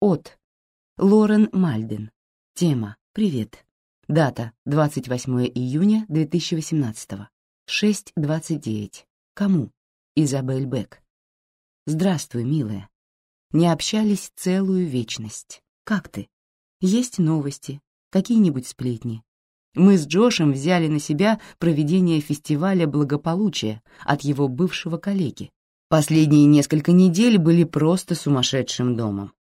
От. Лорен Мальден. Тема. Привет. Дата. 28 июня 2018. 6.29. Кому? Изабель Бек. Здравствуй, милая. Не общались целую вечность. Как ты? Есть новости? Какие-нибудь сплетни? Мы с Джошем взяли на себя проведение фестиваля благополучия от его бывшего коллеги. Последние несколько недель были просто сумасшедшим домом.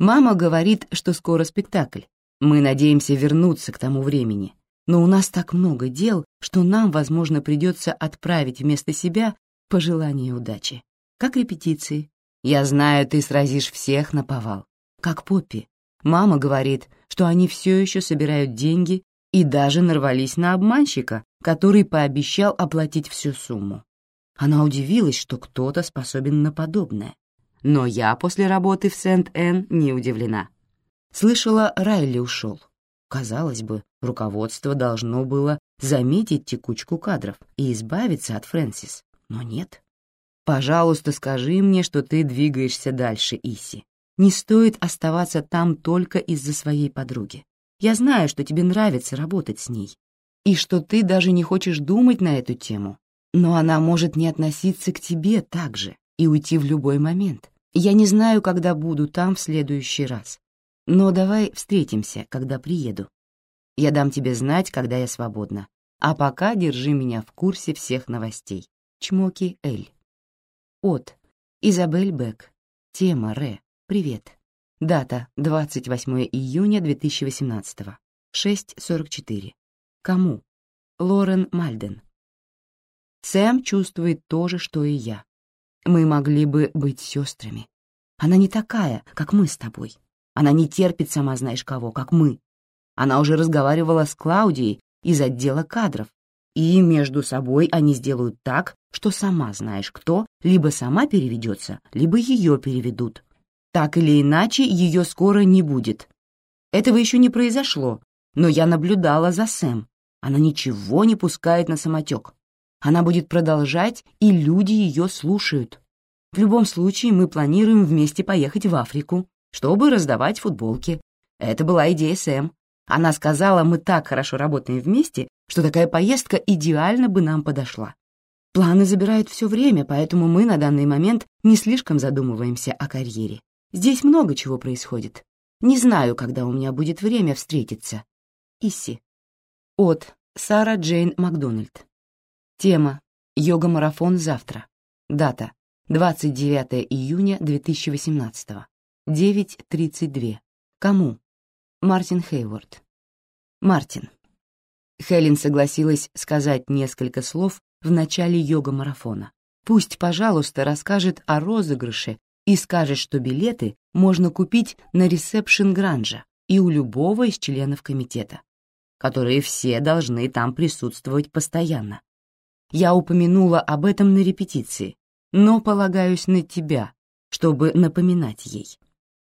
Мама говорит, что скоро спектакль. Мы надеемся вернуться к тому времени. Но у нас так много дел, что нам, возможно, придется отправить вместо себя пожелание удачи. Как репетиции. Я знаю, ты сразишь всех на повал. Как Поппи. Мама говорит, что они все еще собирают деньги и даже нарвались на обманщика, который пообещал оплатить всю сумму. Она удивилась, что кто-то способен на подобное. Но я после работы в Сент-Энн не удивлена. Слышала, Райли ушел. Казалось бы, руководство должно было заметить текучку кадров и избавиться от Фрэнсис, но нет. Пожалуйста, скажи мне, что ты двигаешься дальше, Иси. Не стоит оставаться там только из-за своей подруги. Я знаю, что тебе нравится работать с ней, и что ты даже не хочешь думать на эту тему, но она может не относиться к тебе так же и уйти в любой момент. Я не знаю, когда буду там в следующий раз, но давай встретимся, когда приеду. Я дам тебе знать, когда я свободна, а пока держи меня в курсе всех новостей. Чмоки Эль. От. Изабель Бек. Тема Ре. Привет. Дата 28 июня 2018. 6.44. Кому? Лорен Мальден. Сэм чувствует то же, что и я. Мы могли бы быть сестрами. Она не такая, как мы с тобой. Она не терпит сама знаешь кого, как мы. Она уже разговаривала с Клаудией из отдела кадров, и между собой они сделают так, что сама знаешь кто, либо сама переведется, либо ее переведут. Так или иначе, ее скоро не будет. Этого еще не произошло, но я наблюдала за Сэм. Она ничего не пускает на самотек. Она будет продолжать, и люди ее слушают. В любом случае, мы планируем вместе поехать в Африку, чтобы раздавать футболки. Это была идея Сэм. Она сказала, мы так хорошо работаем вместе, что такая поездка идеально бы нам подошла. Планы забирают все время, поэтому мы на данный момент не слишком задумываемся о карьере. Здесь много чего происходит. Не знаю, когда у меня будет время встретиться. Исси. От Сара Джейн Макдональд. Тема «Йога-марафон завтра». Дата 29 июня 2018. 9.32. Кому? Мартин Хейворд. Мартин. Хелен согласилась сказать несколько слов в начале йога-марафона. Пусть, пожалуйста, расскажет о розыгрыше и скажет, что билеты можно купить на ресепшн Гранжа и у любого из членов комитета, которые все должны там присутствовать постоянно. Я упомянула об этом на репетиции, но полагаюсь на тебя, чтобы напоминать ей.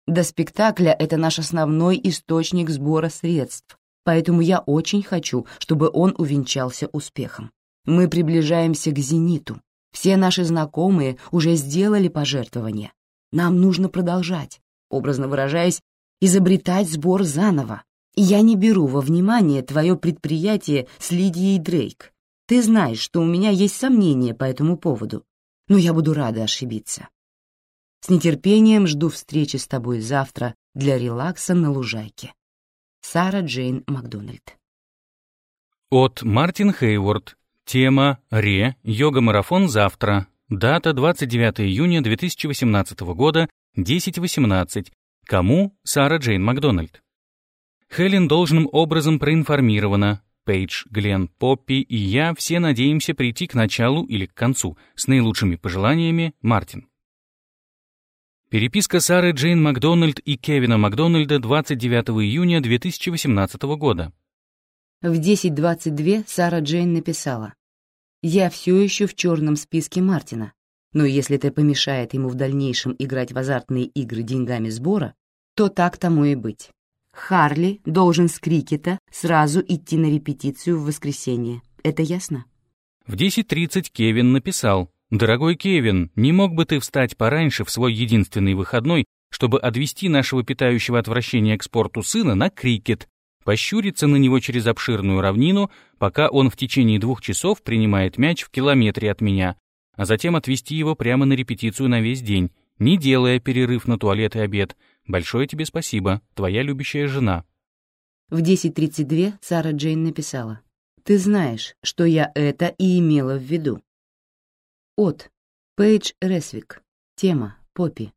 До спектакля это наш основной источник сбора средств, поэтому я очень хочу, чтобы он увенчался успехом. Мы приближаемся к зениту. Все наши знакомые уже сделали пожертвования. Нам нужно продолжать, образно выражаясь, изобретать сбор заново. Я не беру во внимание твое предприятие с Лидией Дрейк. Ты знаешь, что у меня есть сомнения по этому поводу, но я буду рада ошибиться. С нетерпением жду встречи с тобой завтра для релакса на лужайке. Сара Джейн Макдональд. От Мартин Хейворд. Тема «Ре. Йога-марафон завтра». Дата 29 июня 2018 года, 10.18. Кому? Сара Джейн Макдональд. Хелен должным образом проинформирована. Пейдж, Глен, Поппи и я все надеемся прийти к началу или к концу. С наилучшими пожеланиями, Мартин. Переписка Сары Джейн Макдональд и Кевина Макдональда 29 июня 2018 года. В 10.22 Сара Джейн написала. «Я все еще в черном списке Мартина, но если это помешает ему в дальнейшем играть в азартные игры деньгами сбора, то так тому и быть. Харли должен с крикета сразу идти на репетицию в воскресенье. Это ясно?» В 10.30 Кевин написал. «Дорогой Кевин, не мог бы ты встать пораньше в свой единственный выходной чтобы отвести нашего питающего отвращение к спорту сына на крикет, пощуриться на него через обширную равнину, пока он в течение двух часов принимает мяч в километре от меня, а затем отвести его прямо на репетицию на весь день, не делая перерыв на туалет и обед. Большое тебе спасибо, твоя любящая жена. В 10.32 Сара Джейн написала. «Ты знаешь, что я это и имела в виду». От. Пейдж Ресвик. Тема. Поппи.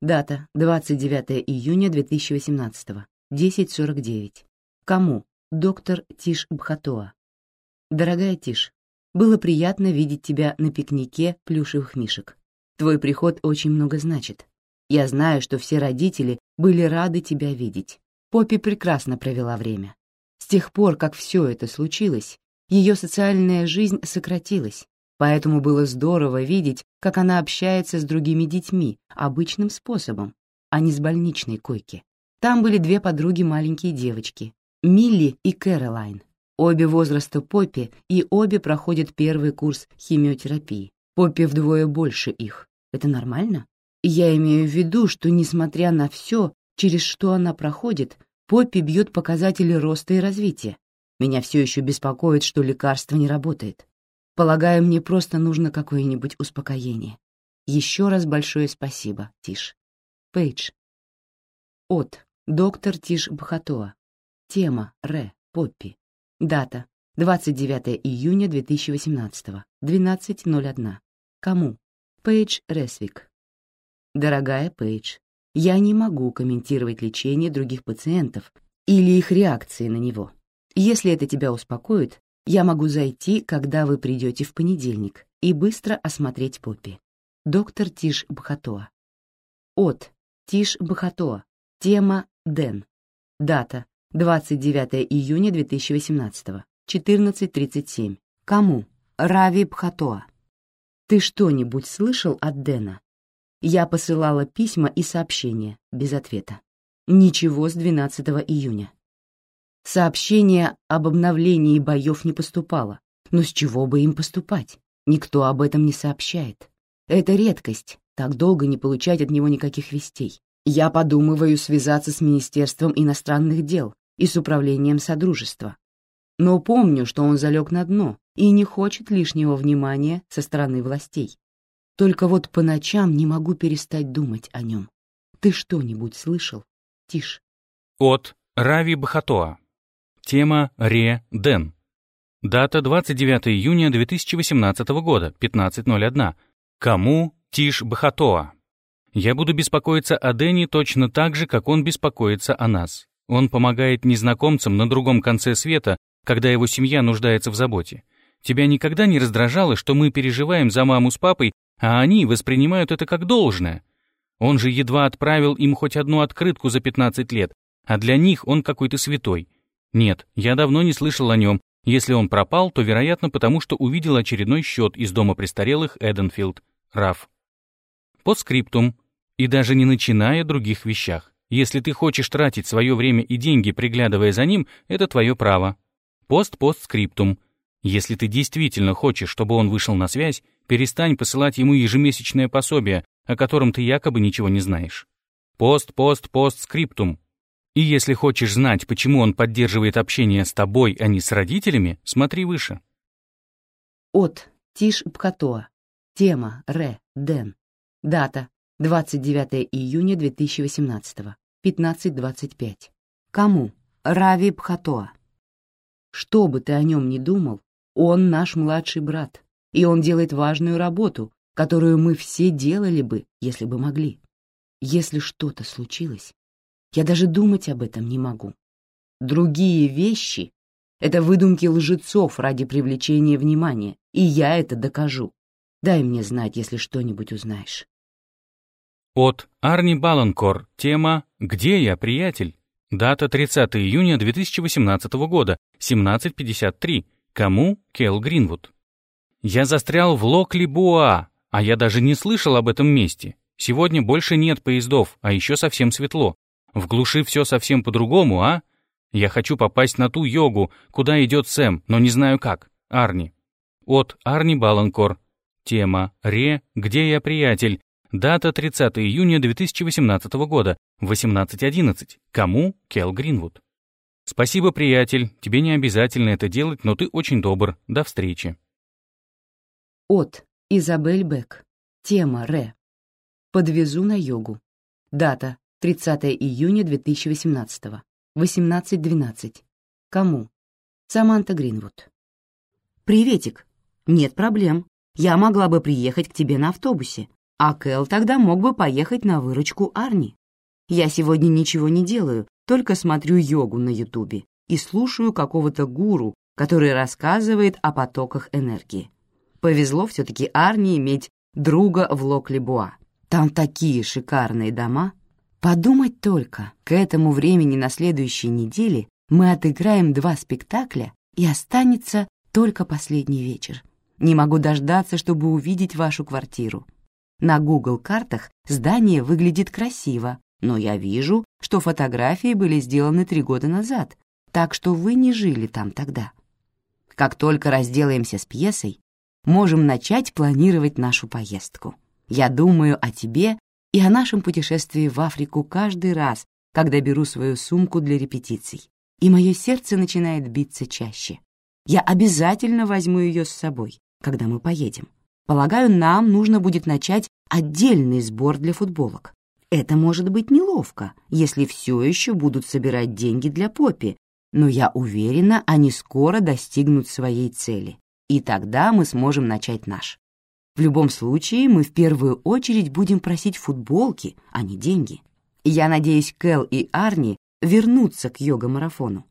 Дата. 29 июня 2018. 10.49. Кому? Доктор Тиш Бхатоа. Дорогая Тиш, было приятно видеть тебя на пикнике плюшевых мишек. Твой приход очень много значит. Я знаю, что все родители были рады тебя видеть. Поппи прекрасно провела время. С тех пор, как все это случилось, ее социальная жизнь сократилась, поэтому было здорово видеть, как она общается с другими детьми обычным способом, а не с больничной койки. Там были две подруги маленькие девочки, Милли и Кэролайн. Обе возраста Поппи, и обе проходят первый курс химиотерапии. Поппи вдвое больше их. Это нормально? Я имею в виду, что, несмотря на все, через что она проходит, Поппи бьет показатели роста и развития. Меня все еще беспокоит, что лекарство не работает. Полагаю, мне просто нужно какое-нибудь успокоение. Еще раз большое спасибо, Тиш. Пейдж. От. Доктор Тиш Бхатоа. Тема. Ре. Поппи. Дата. 29 июня 2018. 12.01. Кому? Пейдж Ресвик. Дорогая Пейдж, я не могу комментировать лечение других пациентов или их реакции на него. Если это тебя успокоит, я могу зайти, когда вы придете в понедельник, и быстро осмотреть Поппи. Доктор Тиш Бхатоа. От Тиш Бхатоа. Тема Дэн. Дата 29 июня 2018. 14.37. Кому? Рави Бхатоа. Ты что-нибудь слышал от Дэна? Я посылала письма и сообщения, без ответа. Ничего с 12 июня. Сообщение об обновлении боев не поступало, но с чего бы им поступать? Никто об этом не сообщает. Это редкость, так долго не получать от него никаких вестей. Я подумываю связаться с Министерством иностранных дел и с управлением Содружества. Но помню, что он залег на дно и не хочет лишнего внимания со стороны властей. Только вот по ночам не могу перестать думать о нем. Ты что-нибудь слышал? Тишь. От Рави Бахатоа. Тема Ре Дэн. Дата 29 июня 2018 года, 15.01. Кому Тиш Бахатоа? Я буду беспокоиться о Дэне точно так же, как он беспокоится о нас. Он помогает незнакомцам на другом конце света, когда его семья нуждается в заботе. Тебя никогда не раздражало, что мы переживаем за маму с папой а они воспринимают это как должное. Он же едва отправил им хоть одну открытку за 15 лет, а для них он какой-то святой. Нет, я давно не слышал о нем. Если он пропал, то, вероятно, потому что увидел очередной счет из дома престарелых Эденфилд, Раф. Под скриптум. И даже не начиная других вещах. Если ты хочешь тратить свое время и деньги, приглядывая за ним, это твое право. Пост-постскриптум. Если ты действительно хочешь, чтобы он вышел на связь, перестань посылать ему ежемесячное пособие, о котором ты якобы ничего не знаешь. Пост, пост, пост, скриптум. И если хочешь знать, почему он поддерживает общение с тобой, а не с родителями, смотри выше. От Тиш Пхатоа. Тема Ре Дэн. Дата 29 июня 2018. 15.25. Кому? Рави Пхатоа. Что бы ты о нем ни думал, он наш младший брат, и он делает важную работу, которую мы все делали бы, если бы могли. Если что-то случилось, я даже думать об этом не могу. Другие вещи — это выдумки лжецов ради привлечения внимания, и я это докажу. Дай мне знать, если что-нибудь узнаешь. От Арни Баланкор. Тема «Где я, приятель?» Дата 30 июня 2018 года, 17.53. Кому? Келл Гринвуд. Я застрял в Локли-Буа, а я даже не слышал об этом месте. Сегодня больше нет поездов, а еще совсем светло. В глуши все совсем по-другому, а? Я хочу попасть на ту йогу, куда идет Сэм, но не знаю как. Арни. От Арни Баланкор. Тема «Ре, где я, приятель?» Дата 30 июня 2018 года, 18.11. Кому? Кел Гринвуд. Спасибо, приятель. Тебе не обязательно это делать, но ты очень добр. До встречи. От Изабель Бек. Тема Ре. Подвезу на йогу. Дата 30 июня 2018. 18.12. Кому? Саманта Гринвуд. «Приветик. Нет проблем. Я могла бы приехать к тебе на автобусе, а Кэл тогда мог бы поехать на выручку Арни. Я сегодня ничего не делаю, только смотрю йогу на Ютубе и слушаю какого-то гуру, который рассказывает о потоках энергии. Повезло все-таки Арни иметь друга в Локли-Буа. Там такие шикарные дома. Подумать только, к этому времени на следующей неделе мы отыграем два спектакля, и останется только последний вечер. Не могу дождаться, чтобы увидеть вашу квартиру. На Google картах здание выглядит красиво, но я вижу, что фотографии были сделаны три года назад, так что вы не жили там тогда. Как только разделаемся с пьесой, можем начать планировать нашу поездку. Я думаю о тебе и о нашем путешествии в Африку каждый раз, когда беру свою сумку для репетиций, и мое сердце начинает биться чаще. Я обязательно возьму ее с собой, когда мы поедем. Полагаю, нам нужно будет начать отдельный сбор для футболок. Это может быть неловко, если все еще будут собирать деньги для Поппи, но я уверена, они скоро достигнут своей цели, и тогда мы сможем начать наш. В любом случае, мы в первую очередь будем просить футболки, а не деньги. Я надеюсь, Кэл и Арни вернутся к йога-марафону.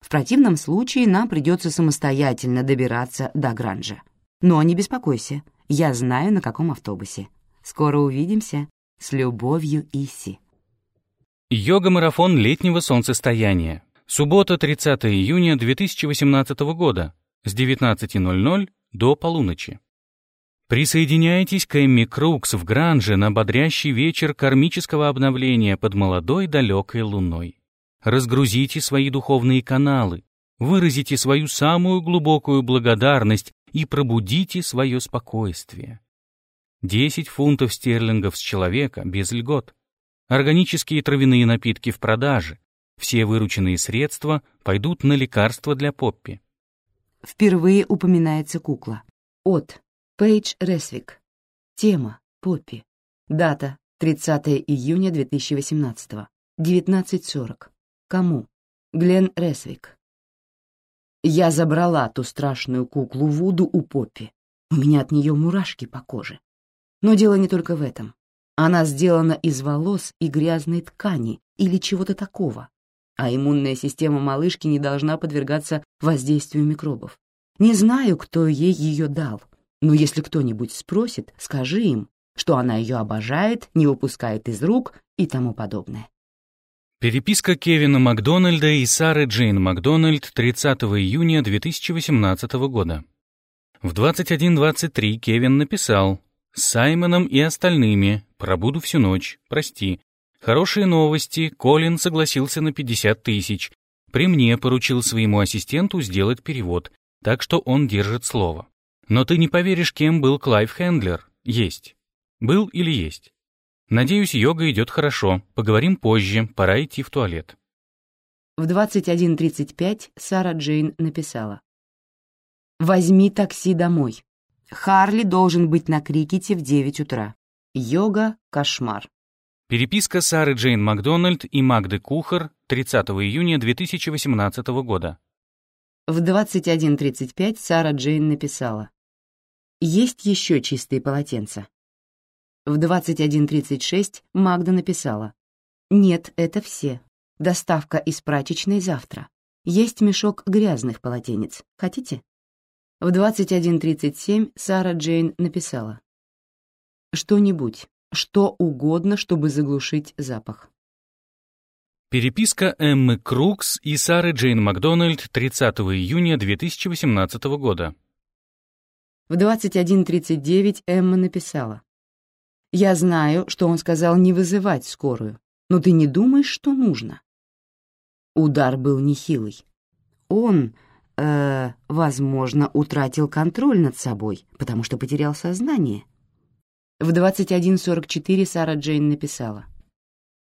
В противном случае нам придется самостоятельно добираться до Гранжа. Но не беспокойся, я знаю, на каком автобусе. Скоро увидимся. С любовью, Иси. Йога-марафон летнего солнцестояния. Суббота, 30 июня 2018 года с 19.00 до полуночи. Присоединяйтесь к Эмми Крукс в Гранже на бодрящий вечер кармического обновления под молодой далекой луной. Разгрузите свои духовные каналы, выразите свою самую глубокую благодарность и пробудите свое спокойствие. 10 фунтов стерлингов с человека без льгот. Органические травяные напитки в продаже. Все вырученные средства пойдут на лекарства для Поппи. Впервые упоминается кукла. От Пейдж Ресвик. Тема Поппи. Дата 30 июня 2018. 19.40. Кому? Глен Ресвик. Я забрала ту страшную куклу Вуду у Поппи. У меня от нее мурашки по коже. Но дело не только в этом. Она сделана из волос и грязной ткани или чего-то такого, а иммунная система малышки не должна подвергаться воздействию микробов. Не знаю, кто ей ее дал, но если кто-нибудь спросит, скажи им, что она ее обожает, не выпускает из рук и тому подобное. Переписка Кевина Макдональда и Сары Джейн Макдональд 30 июня 2018 года. В 21.23 Кевин написал с Саймоном и остальными. Пробуду всю ночь. Прости. Хорошие новости. Колин согласился на 50 тысяч. При мне поручил своему ассистенту сделать перевод, так что он держит слово. Но ты не поверишь, кем был Клайв Хендлер. Есть. Был или есть. Надеюсь, йога идет хорошо. Поговорим позже. Пора идти в туалет. В 21.35 Сара Джейн написала. «Возьми такси домой. Харли должен быть на крикете в 9 утра. Йога — кошмар. Переписка Сары Джейн Макдональд и Магды Кухар 30 июня 2018 года. В 21.35 Сара Джейн написала. «Есть еще чистые полотенца?» В 21.36 Магда написала. «Нет, это все. Доставка из прачечной завтра. Есть мешок грязных полотенец. Хотите?» В 21.37 Сара Джейн написала. «Что-нибудь, что угодно, чтобы заглушить запах». Переписка Эммы Крукс и Сары Джейн Макдональд 30 июня 2018 года. В 21.39 Эмма написала. «Я знаю, что он сказал не вызывать скорую, но ты не думаешь, что нужно?» Удар был нехилый. Он э, возможно, утратил контроль над собой, потому что потерял сознание. В 21.44 Сара Джейн написала.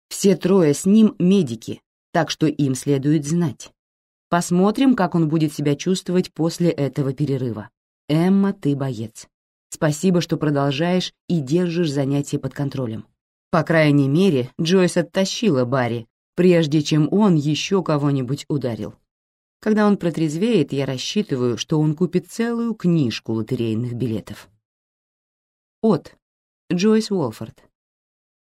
«Все трое с ним медики, так что им следует знать. Посмотрим, как он будет себя чувствовать после этого перерыва. Эмма, ты боец. Спасибо, что продолжаешь и держишь занятия под контролем. По крайней мере, Джойс оттащила Барри, прежде чем он еще кого-нибудь ударил. Когда он протрезвеет, я рассчитываю, что он купит целую книжку лотерейных билетов. От. Джойс Уолфорд.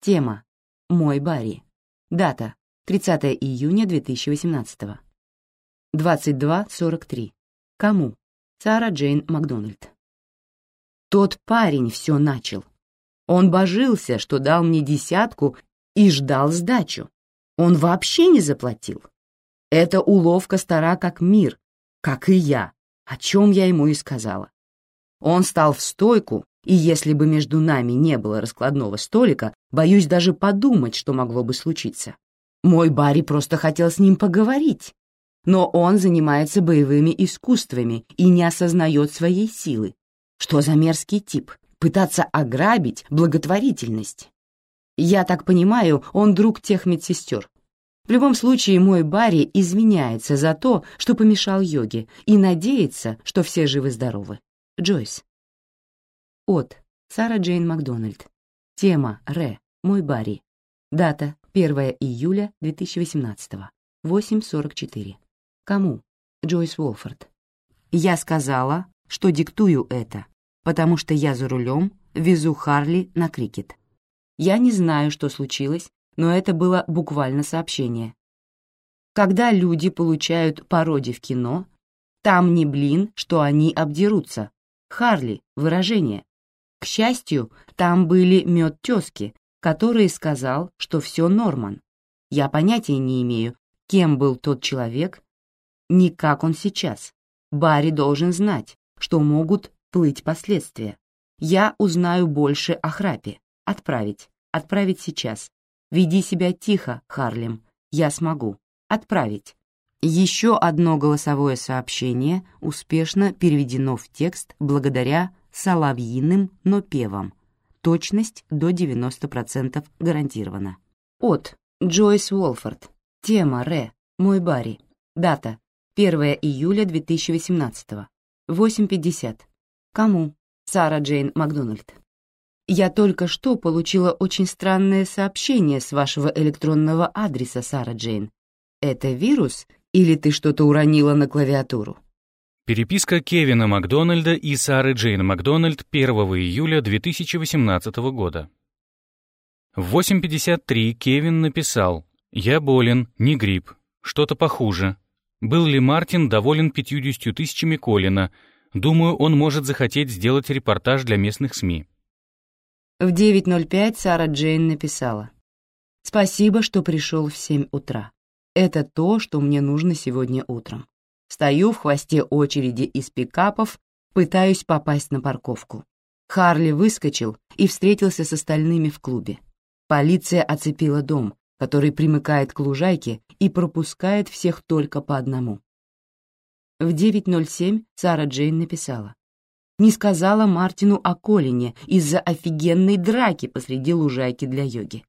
Тема. Мой Барри. Дата. 30 июня 2018. 22.43. Кому? Сара Джейн Макдональд. Тот парень все начал. Он божился, что дал мне десятку и ждал сдачу. Он вообще не заплатил. Эта уловка стара как мир, как и я, о чем я ему и сказала. Он стал в стойку и если бы между нами не было раскладного столика, боюсь даже подумать, что могло бы случиться. Мой Барри просто хотел с ним поговорить. Но он занимается боевыми искусствами и не осознает своей силы. Что за мерзкий тип? Пытаться ограбить благотворительность. Я так понимаю, он друг тех медсестер. В любом случае, мой Барри извиняется за то, что помешал йоге, и надеется, что все живы-здоровы. Джойс. От Сара Джейн Макдональд. Тема Ре. Мой Барри. Дата 1 июля 2018. 8.44. Кому? Джойс Уолфорд. Я сказала, что диктую это, потому что я за рулем везу Харли на крикет. Я не знаю, что случилось, но это было буквально сообщение. Когда люди получают пароди в кино, там не блин, что они обдерутся. Харли — выражение. К счастью, там были мед тезки, который сказал, что все Норман. Я понятия не имею, кем был тот человек, ни как он сейчас. Барри должен знать, что могут плыть последствия. Я узнаю больше о храпе. Отправить. Отправить сейчас. Веди себя тихо, Харлем. Я смогу. Отправить. Еще одно голосовое сообщение успешно переведено в текст благодаря соловьиным, но певом. Точность до 90% гарантирована. От Джойс Уолфорд. Тема Ре. Мой Барри. Дата 1 июля 2018. 8.50. Кому? Сара Джейн Макдональд. Я только что получила очень странное сообщение с вашего электронного адреса, Сара Джейн. Это вирус или ты что-то уронила на клавиатуру? Переписка Кевина Макдональда и Сары Джейн Макдональд 1 июля 2018 года. В 8.53 Кевин написал «Я болен, не грипп, что-то похуже. Был ли Мартин доволен 50 тысячами Колина? Думаю, он может захотеть сделать репортаж для местных СМИ». В 9.05 Сара Джейн написала «Спасибо, что пришел в 7 утра. Это то, что мне нужно сегодня утром. Стою в хвосте очереди из пикапов, пытаюсь попасть на парковку. Харли выскочил и встретился с остальными в клубе. Полиция оцепила дом, который примыкает к лужайке и пропускает всех только по одному. В 9.07 Сара Джейн написала. Не сказала Мартину о Колине из-за офигенной драки посреди лужайки для йоги.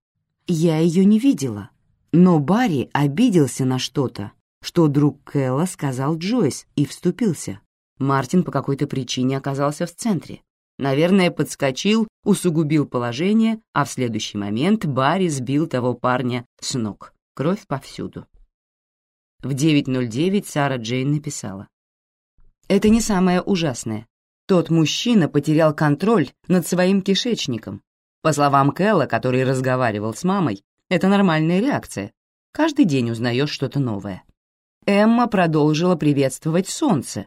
Я ее не видела, но Барри обиделся на что-то что друг Кэлла сказал Джойс и вступился. Мартин по какой-то причине оказался в центре. Наверное, подскочил, усугубил положение, а в следующий момент Барри сбил того парня с ног. Кровь повсюду. В 9.09 Сара Джейн написала. «Это не самое ужасное. Тот мужчина потерял контроль над своим кишечником. По словам Кэлла, который разговаривал с мамой, это нормальная реакция. Каждый день узнаешь что-то новое. Эмма продолжила приветствовать солнце.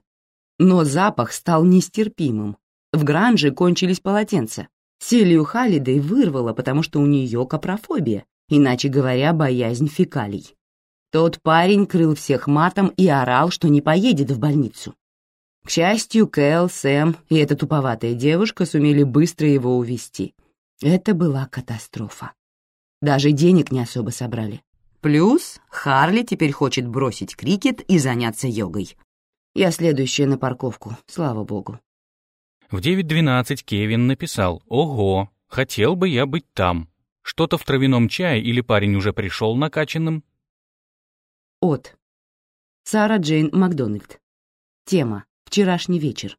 Но запах стал нестерпимым. В Гранже кончились полотенца. Селию Халидей вырвала, потому что у нее капрофобия, иначе говоря, боязнь фекалий. Тот парень крыл всех матом и орал, что не поедет в больницу. К счастью, Кэл, Сэм и эта туповатая девушка сумели быстро его увести. Это была катастрофа. Даже денег не особо собрали. Плюс Харли теперь хочет бросить крикет и заняться йогой. Я следующая на парковку, слава богу. В 9.12 Кевин написал «Ого, Хотел бы я быть там. Что-то в травяном чае или парень уже пришел накачанным? От. Сара Джейн Макдональд. Тема. Вчерашний вечер.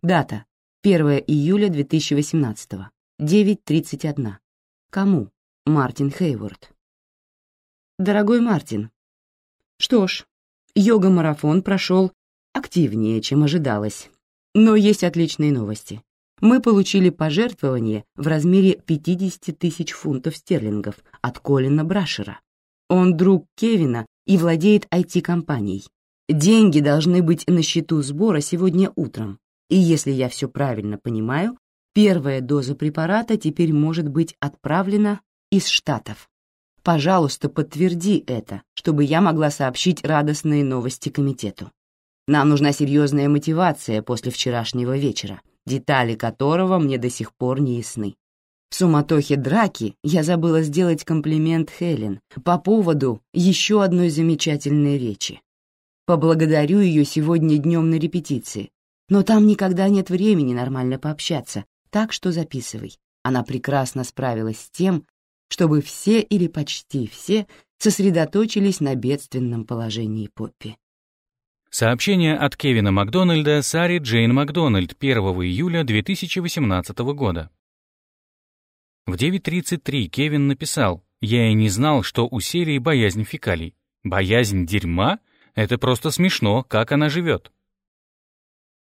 Дата. 1 июля 2018. 9.31. Кому? Мартин Хейворд. Дорогой Мартин. Что ж, йога-марафон прошел активнее, чем ожидалось. Но есть отличные новости. Мы получили пожертвование в размере 50 тысяч фунтов стерлингов от Колина Брашера. Он друг Кевина и владеет IT-компанией. Деньги должны быть на счету сбора сегодня утром. И если я все правильно понимаю, первая доза препарата теперь может быть отправлена из Штатов. Пожалуйста, подтверди это, чтобы я могла сообщить радостные новости комитету. Нам нужна серьезная мотивация после вчерашнего вечера, детали которого мне до сих пор не ясны. В суматохе драки я забыла сделать комплимент Хелен по поводу еще одной замечательной речи. Поблагодарю ее сегодня днем на репетиции, но там никогда нет времени нормально пообщаться, так что записывай. Она прекрасно справилась с тем, чтобы все или почти все сосредоточились на бедственном положении Поппи. Сообщение от Кевина Макдональда Саре Джейн Макдональд 1 июля 2018 года. В 9.33 Кевин написал, «Я и не знал, что у серии боязнь фекалий. Боязнь дерьма? Это просто смешно, как она живет».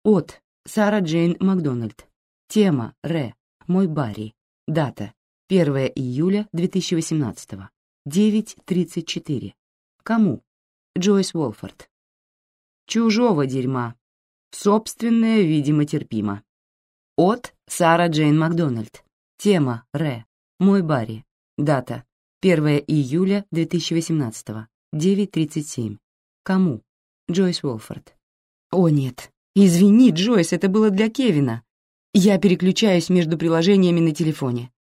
От Сара Джейн Макдональд. Тема Ре. Мой Барри. Дата 1 июля 2018. 9.34. Кому? Джойс Уолфорд. Чужого дерьма. Собственное, видимо, терпимо. От Сара Джейн Макдональд. Тема Ре. Мой Барри. Дата 1 июля 2018. 9.37. Кому? Джойс Уолфорд. О нет. Извини, Джойс, это было для Кевина. Я переключаюсь между приложениями на телефоне.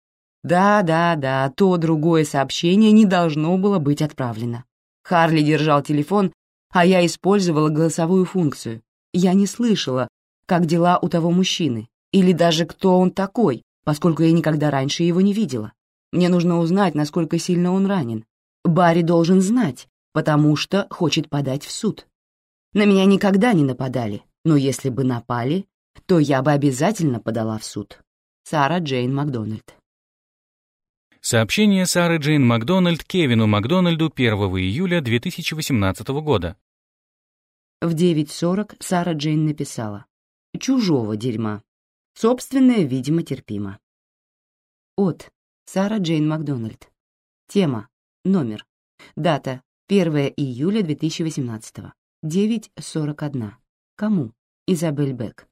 Да-да-да, то другое сообщение не должно было быть отправлено. Харли держал телефон, а я использовала голосовую функцию. Я не слышала, как дела у того мужчины, или даже кто он такой, поскольку я никогда раньше его не видела. Мне нужно узнать, насколько сильно он ранен. Барри должен знать, потому что хочет подать в суд. На меня никогда не нападали, но если бы напали, то я бы обязательно подала в суд. Сара Джейн Макдональд. Сообщение Сары Джейн Макдональд Кевину Макдональду 1 июля 2018 года. В 9.40 Сара Джейн написала «Чужого дерьма. Собственное, видимо, терпимо». От Сара Джейн Макдональд. Тема. Номер. Дата. 1 июля 2018. 9.41. Кому? Изабель Бек.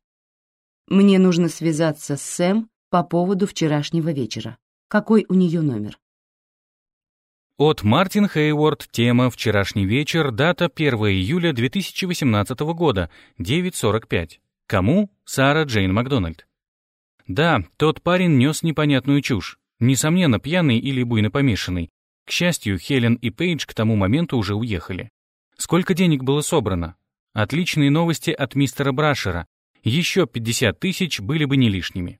Мне нужно связаться с Сэм по поводу вчерашнего вечера. Какой у нее номер? От Мартин Хейворд, тема «Вчерашний вечер», дата 1 июля 2018 года, 9.45. Кому? Сара Джейн Макдональд. Да, тот парень нес непонятную чушь. Несомненно, пьяный или буйно помешанный. К счастью, Хелен и Пейдж к тому моменту уже уехали. Сколько денег было собрано? Отличные новости от мистера Брашера. Еще 50 тысяч были бы не лишними.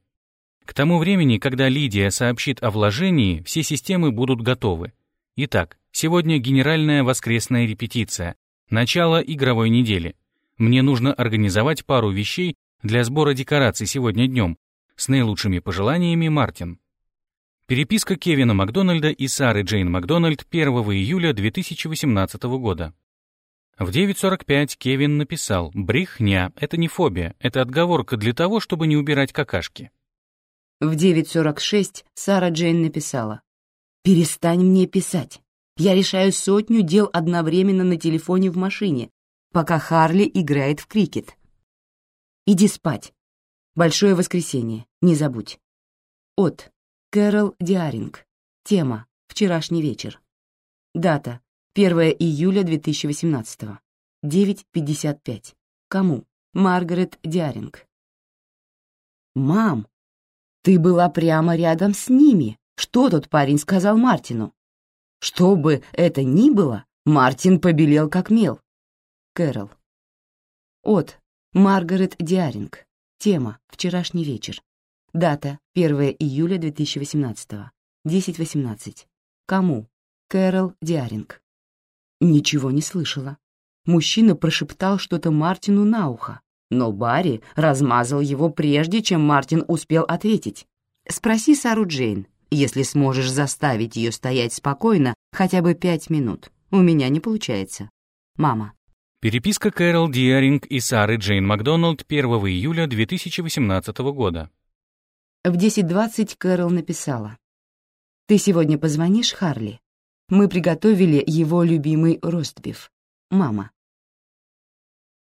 К тому времени, когда Лидия сообщит о вложении, все системы будут готовы. Итак, сегодня генеральная воскресная репетиция, начало игровой недели. Мне нужно организовать пару вещей для сбора декораций сегодня днем. С наилучшими пожеланиями, Мартин. Переписка Кевина Макдональда и Сары Джейн Макдональд 1 июля 2018 года. В 9.45 Кевин написал «Брехня — это не фобия, это отговорка для того, чтобы не убирать какашки». В 9.46 Сара Джейн написала. «Перестань мне писать. Я решаю сотню дел одновременно на телефоне в машине, пока Харли играет в крикет. Иди спать. Большое воскресенье, не забудь». От Кэрол Диаринг. Тема «Вчерашний вечер». Дата 1 июля 2018. 9.55. Кому? Маргарет Диаринг. «Мам, ты была прямо рядом с ними. Что тот парень сказал Мартину? Что бы это ни было, Мартин побелел как мел. Кэрол. От Маргарет Диаринг. Тема «Вчерашний вечер». Дата 1 июля 2018. 10.18. Кому? Кэрол Диаринг. Ничего не слышала. Мужчина прошептал что-то Мартину на ухо, но Барри размазал его прежде, чем Мартин успел ответить. «Спроси Сару Джейн, если сможешь заставить ее стоять спокойно хотя бы пять минут. У меня не получается. Мама». Переписка Кэрол Диаринг и Сары Джейн Макдоналд 1 июля 2018 года. В 10.20 Кэрол написала. «Ты сегодня позвонишь Харли? Мы приготовили его любимый ростбиф. Мама».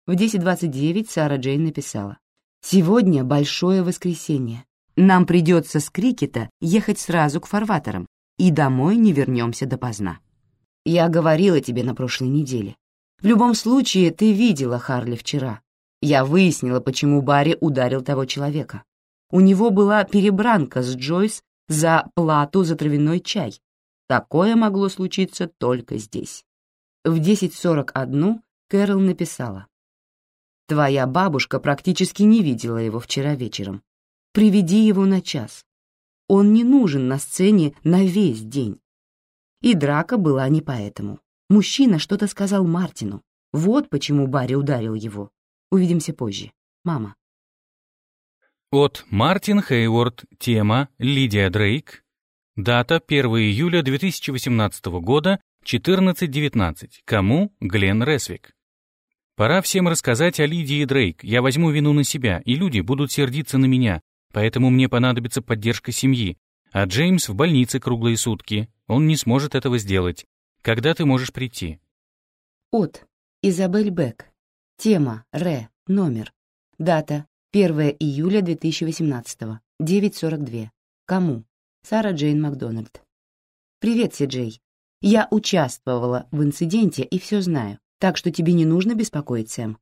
В 10.29 Сара Джейн написала. «Сегодня большое воскресенье. Нам придется с Крикета ехать сразу к фарватерам, и домой не вернемся допоздна. Я говорила тебе на прошлой неделе. В любом случае, ты видела Харли вчера. Я выяснила, почему Барри ударил того человека. У него была перебранка с Джойс за плату за травяной чай. Такое могло случиться только здесь. В 10.41 Кэрол написала. Твоя бабушка практически не видела его вчера вечером. Приведи его на час. Он не нужен на сцене на весь день. И драка была не поэтому. Мужчина что-то сказал Мартину. Вот почему Барри ударил его. Увидимся позже. Мама. От Мартин Хейворд. Тема Лидия Дрейк. Дата 1 июля 2018 года 14.19. Кому? Глен Ресвик. Пора всем рассказать о Лидии Дрейк. Я возьму вину на себя, и люди будут сердиться на меня, поэтому мне понадобится поддержка семьи. А Джеймс в больнице круглые сутки. Он не сможет этого сделать. Когда ты можешь прийти? От Изабель Бек. Тема Ре. Номер. Дата 1 июля 2018. 9.42. Кому? Сара Джейн Макдональд. Привет, Си-Джей. Я участвовала в инциденте и все знаю так что тебе не нужно беспокоить Сэм.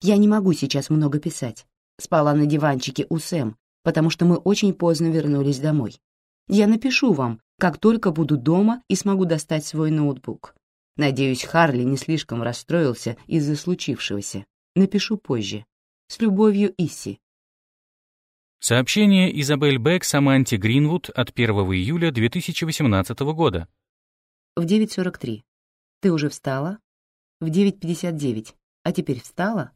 Я не могу сейчас много писать. Спала на диванчике у Сэм, потому что мы очень поздно вернулись домой. Я напишу вам, как только буду дома и смогу достать свой ноутбук. Надеюсь, Харли не слишком расстроился из-за случившегося. Напишу позже. С любовью, Исси. Сообщение Изабель Бек Саманте Гринвуд от 1 июля 2018 года. В 9.43. Ты уже встала? в 9.59, а теперь встала?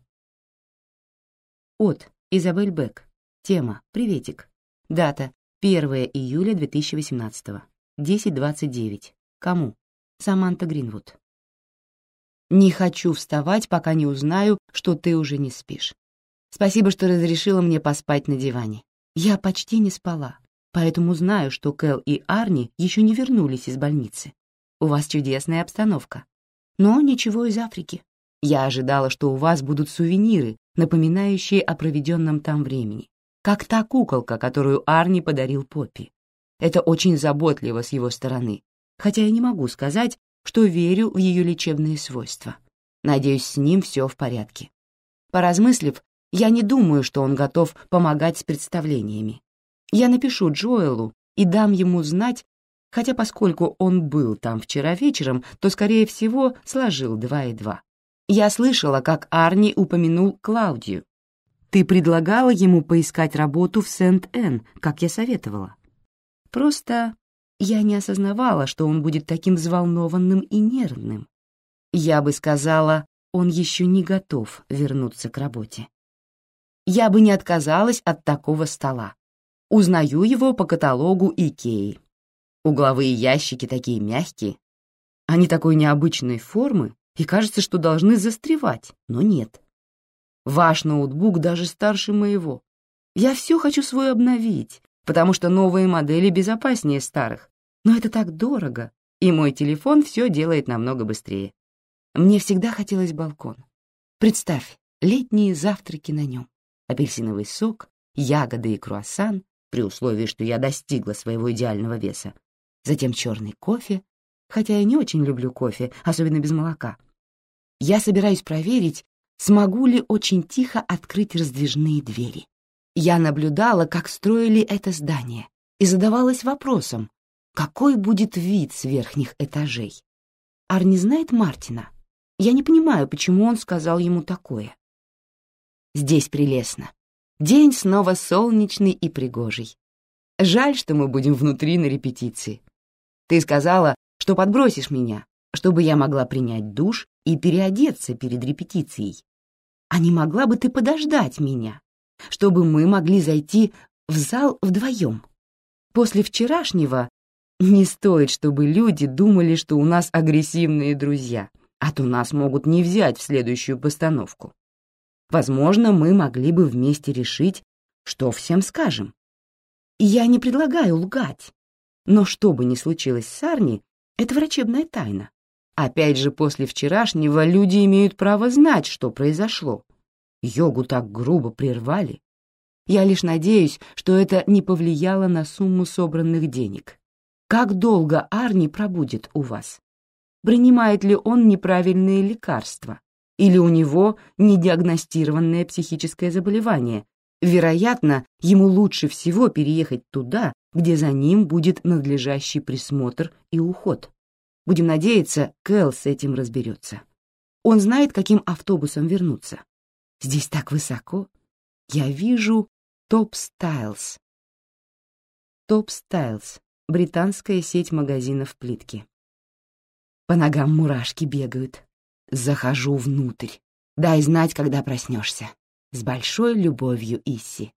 От Изабель Бек. Тема «Приветик». Дата 1 июля 2018. 10.29. Кому? Саманта Гринвуд. Не хочу вставать, пока не узнаю, что ты уже не спишь. Спасибо, что разрешила мне поспать на диване. Я почти не спала, поэтому знаю, что Кэл и Арни еще не вернулись из больницы. У вас чудесная обстановка но ничего из Африки. Я ожидала, что у вас будут сувениры, напоминающие о проведенном там времени, как та куколка, которую Арни подарил Поппи. Это очень заботливо с его стороны, хотя я не могу сказать, что верю в ее лечебные свойства. Надеюсь, с ним все в порядке. Поразмыслив, я не думаю, что он готов помогать с представлениями. Я напишу Джоэлу и дам ему знать, хотя поскольку он был там вчера вечером, то, скорее всего, сложил два и два. Я слышала, как Арни упомянул Клаудию. Ты предлагала ему поискать работу в Сент-Эн, как я советовала. Просто я не осознавала, что он будет таким взволнованным и нервным. Я бы сказала, он еще не готов вернуться к работе. Я бы не отказалась от такого стола. Узнаю его по каталогу Икеи. Угловые ящики такие мягкие. Они такой необычной формы, и кажется, что должны застревать, но нет. Ваш ноутбук даже старше моего. Я все хочу свой обновить, потому что новые модели безопаснее старых. Но это так дорого, и мой телефон все делает намного быстрее. Мне всегда хотелось балкон. Представь, летние завтраки на нем. Апельсиновый сок, ягоды и круассан, при условии, что я достигла своего идеального веса, затем черный кофе, хотя я не очень люблю кофе, особенно без молока. Я собираюсь проверить, смогу ли очень тихо открыть раздвижные двери. Я наблюдала, как строили это здание, и задавалась вопросом, какой будет вид с верхних этажей. Арни знает Мартина. Я не понимаю, почему он сказал ему такое. Здесь прелестно. День снова солнечный и пригожий. Жаль, что мы будем внутри на репетиции. Ты сказала, что подбросишь меня, чтобы я могла принять душ и переодеться перед репетицией. А не могла бы ты подождать меня, чтобы мы могли зайти в зал вдвоем? После вчерашнего не стоит, чтобы люди думали, что у нас агрессивные друзья, а то нас могут не взять в следующую постановку. Возможно, мы могли бы вместе решить, что всем скажем. Я не предлагаю лгать, но что бы ни случилось с Арни, это врачебная тайна. Опять же, после вчерашнего люди имеют право знать, что произошло. Йогу так грубо прервали. Я лишь надеюсь, что это не повлияло на сумму собранных денег. Как долго Арни пробудет у вас? Принимает ли он неправильные лекарства? Или у него недиагностированное психическое заболевание? Вероятно, ему лучше всего переехать туда, где за ним будет надлежащий присмотр и уход. Будем надеяться, Кэл с этим разберется. Он знает, каким автобусом вернуться. Здесь так высоко. Я вижу Топ Стайлз. Топ Стайлз — британская сеть магазинов плитки. По ногам мурашки бегают. Захожу внутрь. Дай знать, когда проснешься. С большой любовью, Исси.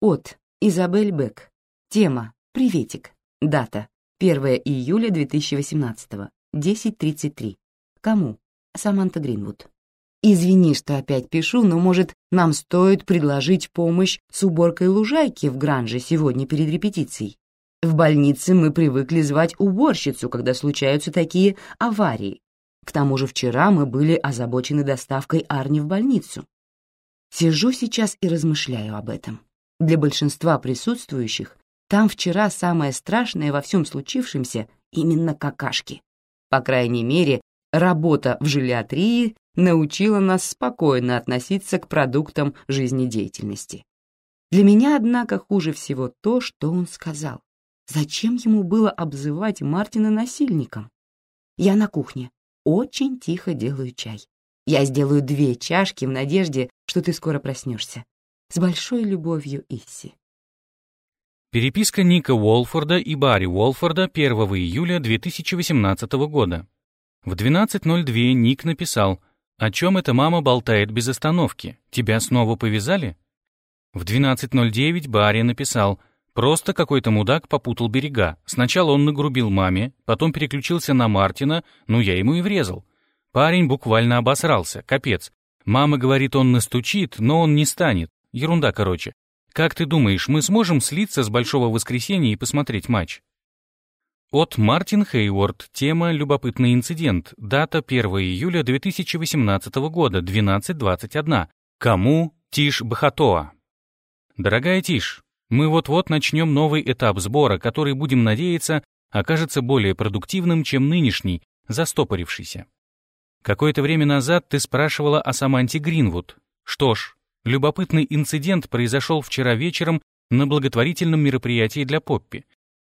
От Изабель Бек. Тема «Приветик». Дата 1 июля 2018. 10.33. Кому? Саманта Гринвуд. Извини, что опять пишу, но, может, нам стоит предложить помощь с уборкой лужайки в Гранже сегодня перед репетицией. В больнице мы привыкли звать уборщицу, когда случаются такие аварии. К тому же вчера мы были озабочены доставкой Арни в больницу. Сижу сейчас и размышляю об этом. Для большинства присутствующих там вчера самое страшное во всем случившемся именно какашки. По крайней мере, работа в жилиатрии научила нас спокойно относиться к продуктам жизнедеятельности. Для меня, однако, хуже всего то, что он сказал. Зачем ему было обзывать Мартина насильником? Я на кухне. Очень тихо делаю чай. Я сделаю две чашки в надежде, что ты скоро проснешься. С большой любовью, Исси. Переписка Ника Уолфорда и Барри Уолфорда 1 июля 2018 года. В 12.02 Ник написал «О чем эта мама болтает без остановки? Тебя снова повязали?» В 12.09 Барри написал «Просто какой-то мудак попутал берега. Сначала он нагрубил маме, потом переключился на Мартина, ну я ему и врезал. Парень буквально обосрался, капец. Мама говорит, он настучит, но он не станет. Ерунда, короче. Как ты думаешь, мы сможем слиться с Большого воскресенья и посмотреть матч?» От Мартин Хейворд. Тема «Любопытный инцидент». Дата 1 июля 2018 года, 12.21. Кому? Тиш Бахатоа. Дорогая Тиш, мы вот-вот начнем новый этап сбора, который, будем надеяться, окажется более продуктивным, чем нынешний, застопорившийся. Какое-то время назад ты спрашивала о Саманте Гринвуд. Что ж, любопытный инцидент произошел вчера вечером на благотворительном мероприятии для Поппи.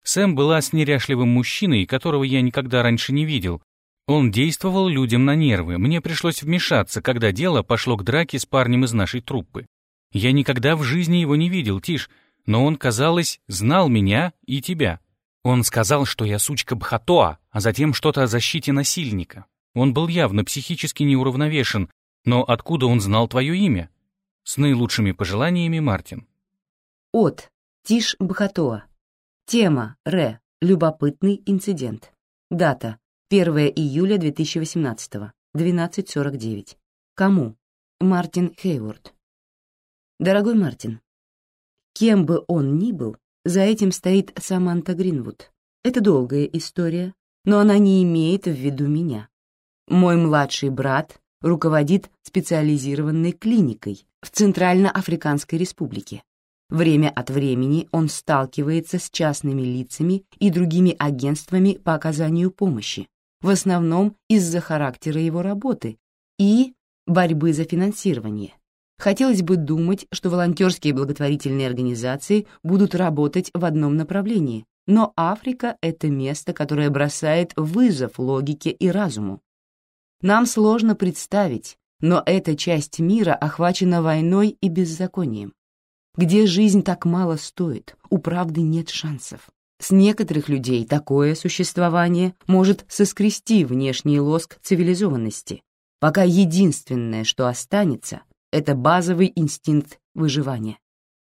Сэм была с неряшливым мужчиной, которого я никогда раньше не видел. Он действовал людям на нервы, мне пришлось вмешаться, когда дело пошло к драке с парнем из нашей труппы. Я никогда в жизни его не видел, Тиш, но он, казалось, знал меня и тебя. Он сказал, что я сучка Бхатоа, а затем что-то о защите насильника. Он был явно психически неуравновешен, но откуда он знал твое имя? С наилучшими пожеланиями, Мартин. От Тиш Бхатоа. Тема Р. Любопытный инцидент. Дата 1 июля 2018. 12.49. Кому? Мартин Хейворд. Дорогой Мартин, кем бы он ни был, за этим стоит Саманта Гринвуд. Это долгая история, но она не имеет в виду меня. Мой младший брат руководит специализированной клиникой в Центральноафриканской республике. Время от времени он сталкивается с частными лицами и другими агентствами по оказанию помощи, в основном из-за характера его работы и борьбы за финансирование. Хотелось бы думать, что волонтерские благотворительные организации будут работать в одном направлении, но Африка — это место, которое бросает вызов логике и разуму. Нам сложно представить, но эта часть мира охвачена войной и беззаконием. где жизнь так мало стоит, у правды нет шансов. С некоторых людей такое существование может соскрести внешний лоск цивилизованности, пока единственное, что останется, это базовый инстинкт выживания.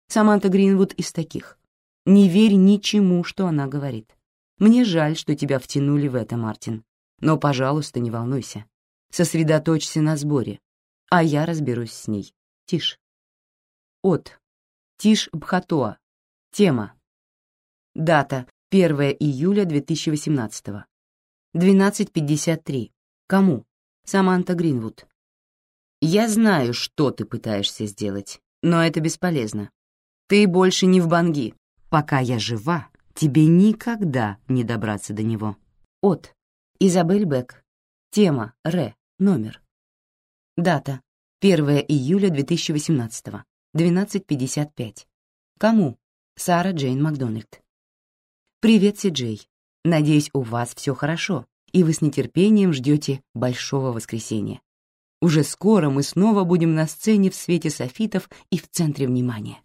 Саманта Гринвуд из таких. Не верь ничему, что она говорит. Мне жаль, что тебя втянули в это, Мартин. Но, пожалуйста, не волнуйся. Сосредоточься на сборе, а я разберусь с ней. Тишь. От. Тиш Бхатоа. Тема. Дата 1 июля 2018. 12.53. Кому? Саманта Гринвуд. Я знаю, что ты пытаешься сделать, но это бесполезно. Ты больше не в Банги. Пока я жива, тебе никогда не добраться до него. От. Изабель Бек. Тема. Ре. Номер. Дата. 1 июля 2018. 12.55. Кому? Сара Джейн Макдональд. Привет, Си-Джей. Надеюсь, у вас все хорошо, и вы с нетерпением ждете большого воскресенья. Уже скоро мы снова будем на сцене в свете софитов и в центре внимания.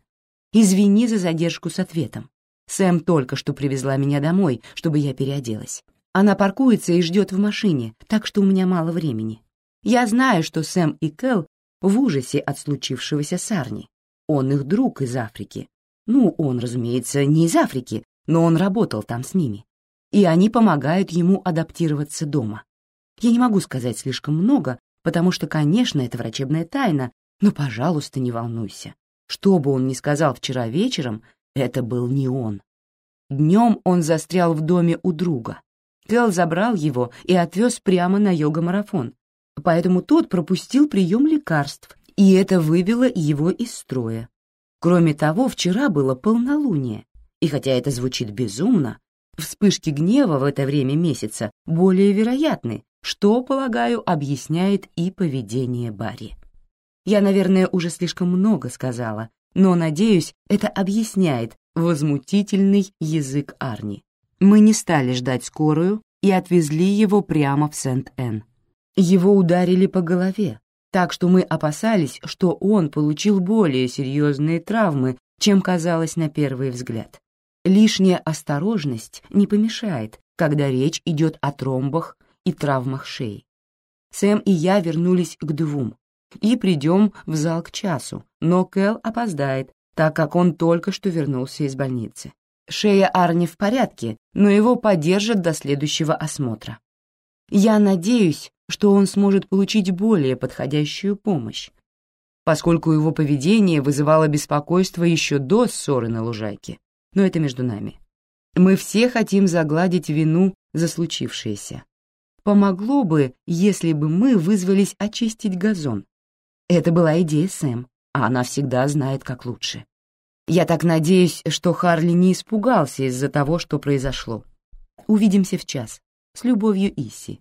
Извини за задержку с ответом. Сэм только что привезла меня домой, чтобы я переоделась. Она паркуется и ждет в машине, так что у меня мало времени. Я знаю, что Сэм и Кэл в ужасе от случившегося с Арни. Он их друг из Африки. Ну, он, разумеется, не из Африки, но он работал там с ними. И они помогают ему адаптироваться дома. Я не могу сказать слишком много, потому что, конечно, это врачебная тайна, но, пожалуйста, не волнуйся. Что бы он ни сказал вчера вечером, это был не он. Днем он застрял в доме у друга. Кэл забрал его и отвез прямо на йога-марафон, поэтому тот пропустил прием лекарств, и это вывело его из строя. Кроме того, вчера было полнолуние, и хотя это звучит безумно, вспышки гнева в это время месяца более вероятны, что, полагаю, объясняет и поведение Барри. Я, наверное, уже слишком много сказала, но, надеюсь, это объясняет возмутительный язык Арни. Мы не стали ждать скорую и отвезли его прямо в Сент-Энн. Его ударили по голове, так что мы опасались, что он получил более серьезные травмы, чем казалось на первый взгляд. Лишняя осторожность не помешает, когда речь идет о тромбах и травмах шеи. Сэм и я вернулись к двум и придем в зал к часу, но Кэл опоздает, так как он только что вернулся из больницы. Шея Арни в порядке, но его поддержат до следующего осмотра. Я надеюсь, что он сможет получить более подходящую помощь, поскольку его поведение вызывало беспокойство еще до ссоры на лужайке. Но это между нами. Мы все хотим загладить вину за случившееся. Помогло бы, если бы мы вызвались очистить газон. Это была идея Сэм, а она всегда знает, как лучше. Я так надеюсь, что Харли не испугался из-за того, что произошло. Увидимся в час. С любовью, Исси.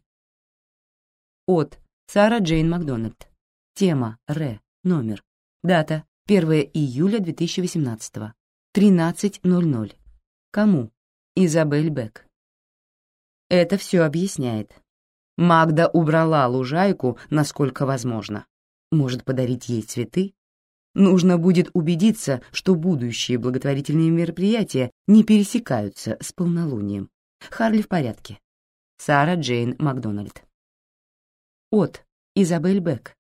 От Сара Джейн Макдональд. Тема Ре. Номер. Дата 1 июля 2018. 13.00. Кому? Изабель Бек. Это все объясняет. Магда убрала лужайку, насколько возможно. Может подарить ей цветы? Нужно будет убедиться, что будущие благотворительные мероприятия не пересекаются с полнолунием. Харли в порядке. Сара Джейн Макдональд. От Изабель Бек.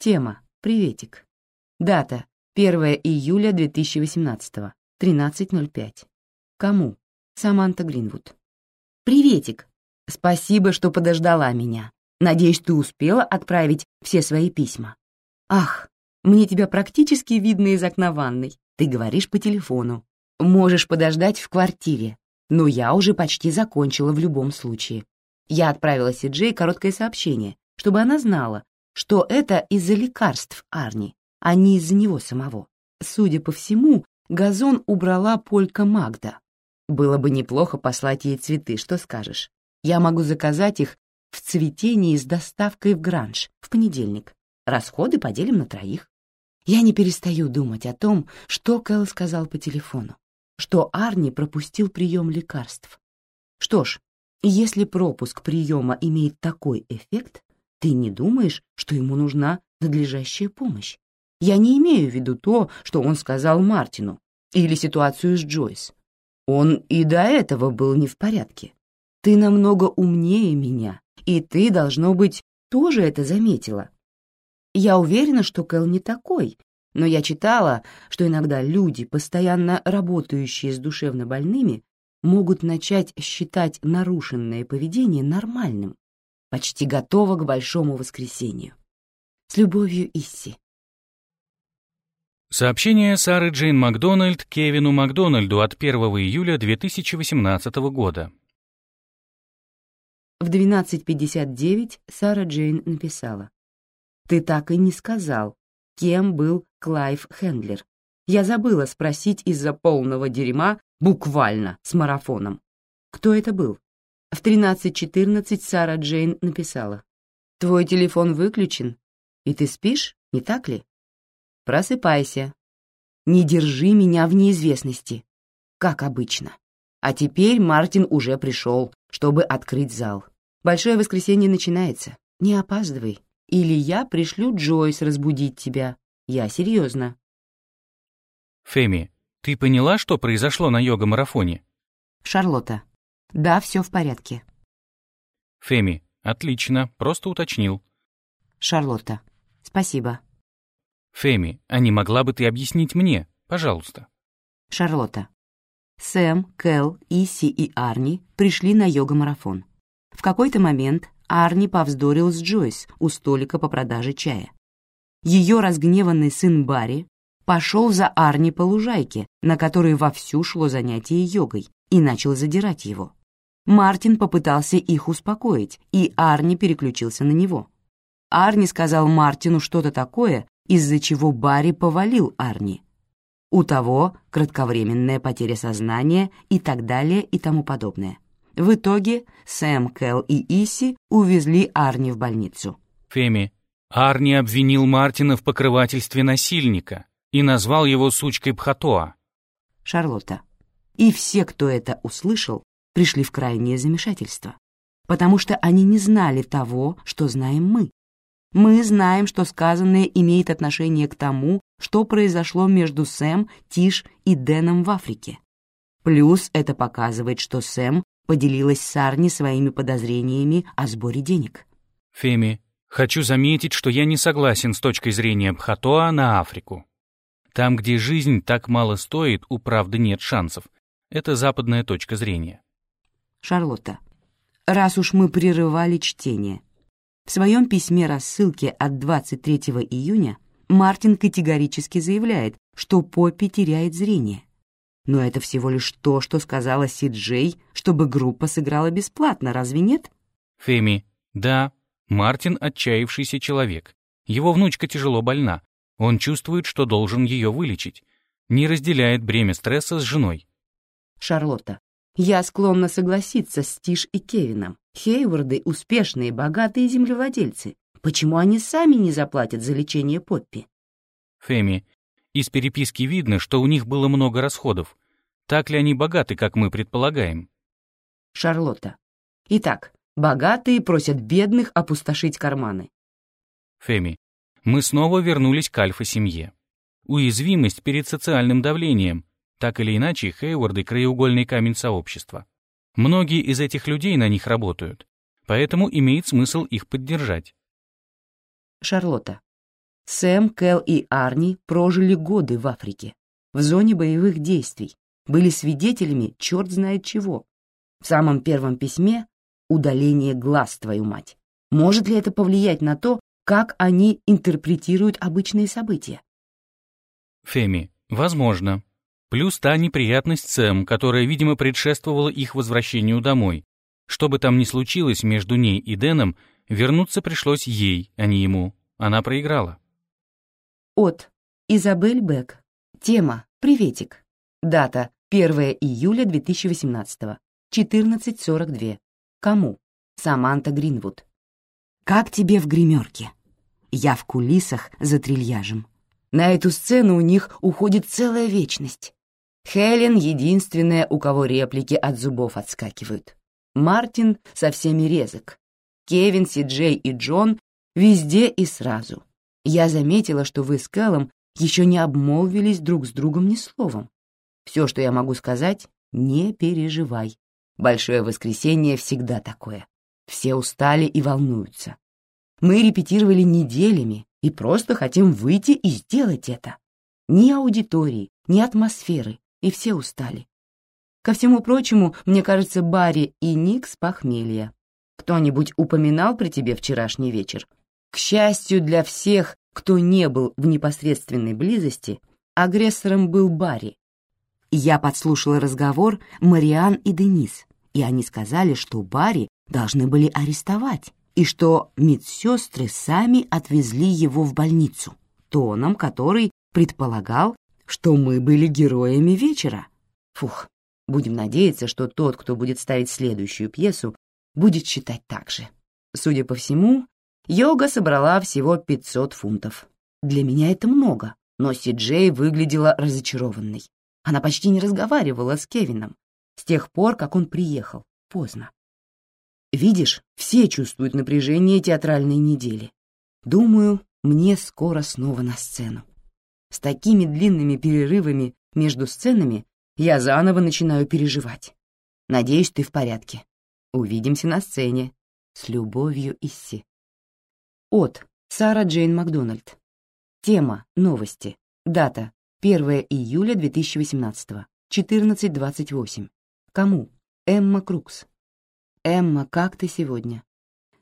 Тема «Приветик». Дата 1 июля 2018, 13.05. Кому? Саманта Гринвуд. «Приветик. Спасибо, что подождала меня. Надеюсь, ты успела отправить все свои письма. Ах, мне тебя практически видно из окна ванной. Ты говоришь по телефону. Можешь подождать в квартире, но я уже почти закончила в любом случае. Я отправила Си-Джей короткое сообщение, чтобы она знала, что это из-за лекарств Арни, а не из-за него самого. Судя по всему, газон убрала Полька Магда. Было бы неплохо послать ей цветы, что скажешь? Я могу заказать их в цветении с доставкой в Гранж в понедельник. Расходы поделим на троих. Я не перестаю думать о том, что Кэл сказал по телефону, что Арни пропустил прием лекарств. Что ж, если пропуск приема имеет такой эффект, ты не думаешь, что ему нужна надлежащая помощь? Я не имею в виду то, что он сказал Мартину, или ситуацию с Джойс. Он и до этого был не в порядке. Ты намного умнее меня, и ты, должно быть, тоже это заметила. Я уверена, что Кэл не такой, но я читала, что иногда люди, постоянно работающие с душевно больными, могут начать считать нарушенное поведение нормальным, почти готово к большому воскресению. С любовью, Исси. Сообщение Сары Джейн Макдональд Кевину Макдональду от 1 июля 2018 года. В 12.59 Сара Джейн написала. «Ты так и не сказал, кем был Клайв Хендлер. Я забыла спросить из-за полного дерьма, буквально, с марафоном. Кто это был?» В 13.14 Сара Джейн написала. «Твой телефон выключен, и ты спишь, не так ли? Просыпайся. Не держи меня в неизвестности, как обычно. А теперь Мартин уже пришел, чтобы открыть зал. Большое воскресенье начинается. Не опаздывай. Или я пришлю Джойс разбудить тебя. Я серьезно. Феми, ты поняла, что произошло на йога-марафоне? Шарлотта. Да, все в порядке. Феми, отлично, просто уточнил. Шарлотта. Спасибо. Феми, а не могла бы ты объяснить мне, пожалуйста? Шарлотта. Сэм, Кэл, Иси и Арни пришли на йога-марафон. В какой-то момент Арни повздорил с Джойс у столика по продаже чая. Ее разгневанный сын Барри пошел за Арни по лужайке, на которой вовсю шло занятие йогой, и начал задирать его. Мартин попытался их успокоить, и Арни переключился на него. Арни сказал Мартину что-то такое, из-за чего Барри повалил Арни. У того кратковременная потеря сознания и так далее и тому подобное. В итоге Сэм, Кэл и Иси увезли Арни в больницу. Феми, Арни обвинил Мартина в покрывательстве насильника и назвал его сучкой Пхатоа. Шарлотта. И все, кто это услышал, пришли в крайнее замешательство, потому что они не знали того, что знаем мы. Мы знаем, что сказанное имеет отношение к тому, что произошло между Сэм, Тиш и Дэном в Африке. Плюс это показывает, что Сэм поделилась с Арни своими подозрениями о сборе денег. Феми, хочу заметить, что я не согласен с точкой зрения Бхатоа на Африку. Там, где жизнь так мало стоит, у правды нет шансов. Это западная точка зрения. Шарлотта, раз уж мы прерывали чтение, в своем письме рассылке от 23 июня Мартин категорически заявляет, что Поппи теряет зрение. Но это всего лишь то, что сказала Си Джей, чтобы группа сыграла бесплатно, разве нет? Феми, да, Мартин отчаявшийся человек. Его внучка тяжело больна. Он чувствует, что должен ее вылечить. Не разделяет бремя стресса с женой. Шарлотта, я склонна согласиться с Тиш и Кевином. Хейворды — успешные, богатые землевладельцы. Почему они сами не заплатят за лечение Поппи? Феми, из переписки видно, что у них было много расходов. Так ли они богаты, как мы предполагаем? Шарлотта. Итак, богатые просят бедных опустошить карманы. Феми, мы снова вернулись к альфа-семье. Уязвимость перед социальным давлением, так или иначе, Хейворды — краеугольный камень сообщества. Многие из этих людей на них работают, поэтому имеет смысл их поддержать. Шарлотта. Сэм, Кэл и Арни прожили годы в Африке, в зоне боевых действий, были свидетелями черт знает чего. В самом первом письме «Удаление глаз, твою мать». Может ли это повлиять на то, как они интерпретируют обычные события? Феми, возможно. Плюс та неприятность Сэм, которая, видимо, предшествовала их возвращению домой. Что бы там ни случилось между ней и Дэном, вернуться пришлось ей, а не ему. Она проиграла. От Изабель Бек. Тема «Приветик». Дата 1 июля 2018. 14.42. Кому? Саманта Гринвуд. «Как тебе в гримерке?» Я в кулисах за трильяжем. На эту сцену у них уходит целая вечность. Хелен — единственная, у кого реплики от зубов отскакивают. Мартин со всеми резок. Кевин, Си Джей и Джон везде и сразу. Я заметила, что вы с Кэллом еще не обмолвились друг с другом ни словом. Все, что я могу сказать, не переживай. Большое воскресенье всегда такое. Все устали и волнуются. Мы репетировали неделями и просто хотим выйти и сделать это. Ни аудитории, ни атмосферы, и все устали. Ко всему прочему, мне кажется, Барри и Ник с похмелья. Кто-нибудь упоминал при тебе вчерашний вечер? К счастью для всех, кто не был в непосредственной близости, агрессором был Барри. Я подслушала разговор Мариан и Денис, и они сказали, что Барри должны были арестовать, и что медсестры сами отвезли его в больницу, тоном который предполагал, что мы были героями вечера. Фух, будем надеяться, что тот, кто будет ставить следующую пьесу, будет считать так же. Судя по всему, йога собрала всего 500 фунтов. Для меня это много, но Си-Джей выглядела разочарованной. Она почти не разговаривала с Кевином с тех пор, как он приехал, поздно. Видишь, все чувствуют напряжение театральной недели. Думаю, мне скоро снова на сцену. С такими длинными перерывами между сценами я заново начинаю переживать. Надеюсь, ты в порядке. Увидимся на сцене. С любовью, Исси. От Сара Джейн Макдональд. Тема «Новости». Дата 1 июля 2018. 14.28. Кому? Эмма Крукс. Эмма, как ты сегодня?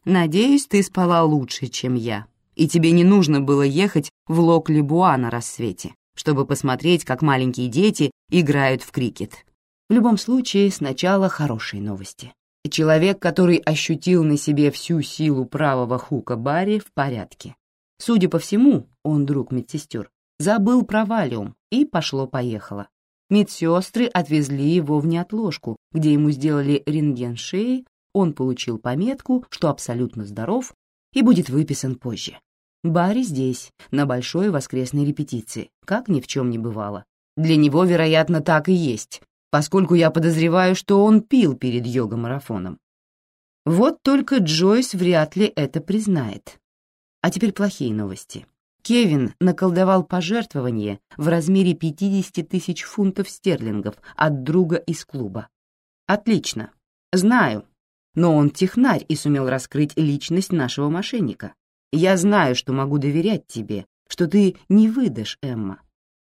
Надеюсь, ты спала лучше, чем я, и тебе не нужно было ехать в Лок-Лебуа на рассвете, чтобы посмотреть, как маленькие дети играют в крикет. В любом случае, сначала хорошие новости. Человек, который ощутил на себе всю силу правого хука Барри, в порядке. Судя по всему, он друг медсестер, забыл про валиум и пошло-поехало. Медсестры отвезли его в неотложку, где ему сделали рентген шеи, он получил пометку, что абсолютно здоров и будет выписан позже. Барри здесь, на большой воскресной репетиции, как ни в чем не бывало. Для него, вероятно, так и есть, поскольку я подозреваю, что он пил перед йога-марафоном. Вот только Джойс вряд ли это признает. А теперь плохие новости. Кевин наколдовал пожертвование в размере 50 тысяч фунтов стерлингов от друга из клуба. Отлично. Знаю. Но он технарь и сумел раскрыть личность нашего мошенника. Я знаю, что могу доверять тебе, что ты не выдашь Эмма.